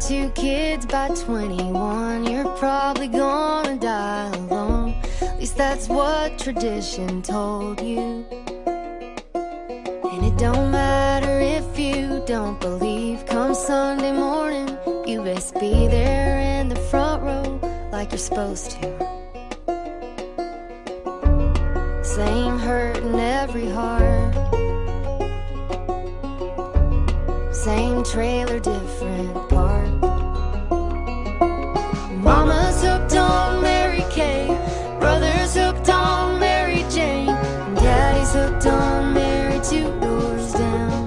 two kids by 21. You're probably gonna die alone. At least that's what tradition told you. And it don't matter if you don't believe. Come Sunday morning, you best be there in the front row like you're supposed to. Same hurt in every heart. Same trailer, different park. Mama's hooked on Mary Kay. Brother's hooked on Mary Jane. And Daddy's hooked on Mary two doors down.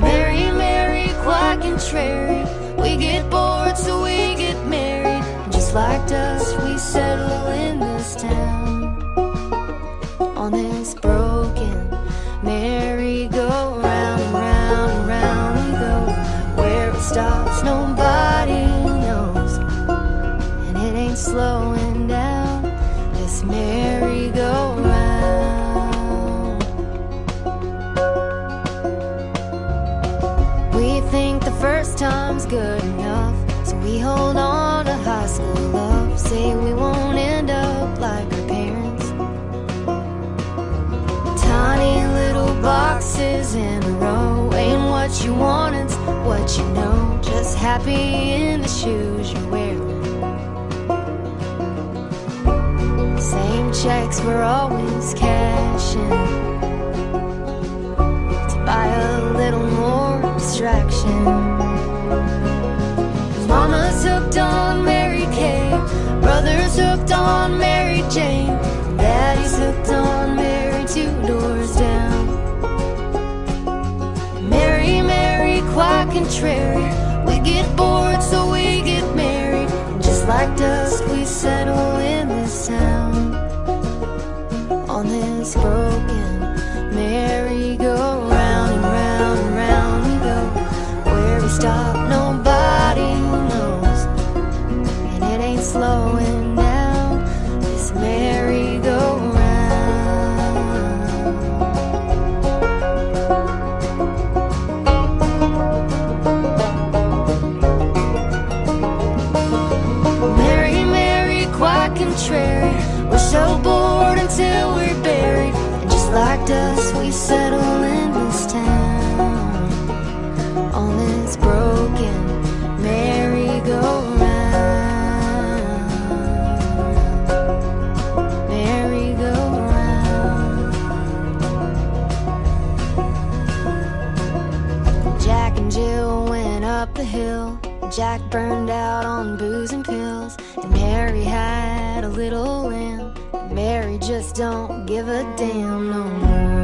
Mary, Mary, quite contrary. We get bored, so we get married. Just like us, we settle in this town. On this slowing down. This merry-go-round. We think the first time's good enough, so we hold on to high school love. Say we won't end up like our parents. Tiny little boxes in a row ain't what you want, it's what you know. Just happy in the shoes you're wearing. Checks we're always cashing to buy a little more distraction. Mama's hooked on Mary Kay, brother's hooked on Mary Jane, daddy's hooked on Mary two doors down. Mary, Mary, quite contrary. We get On broken merry-go-round and round and round we go. Where we stop, nobody knows. And it ain't slowing down. This merry-go-round. Mary, Mary, quite contrary. We're so bored until we're buried. And just like dust, we settle in this town. On this broken merry-go-round. Merry-go-round. Jack and Jill went up the hill. Jack burned out on booze and pills, and Mary had a little lamb. Mary just don't give a damn no more.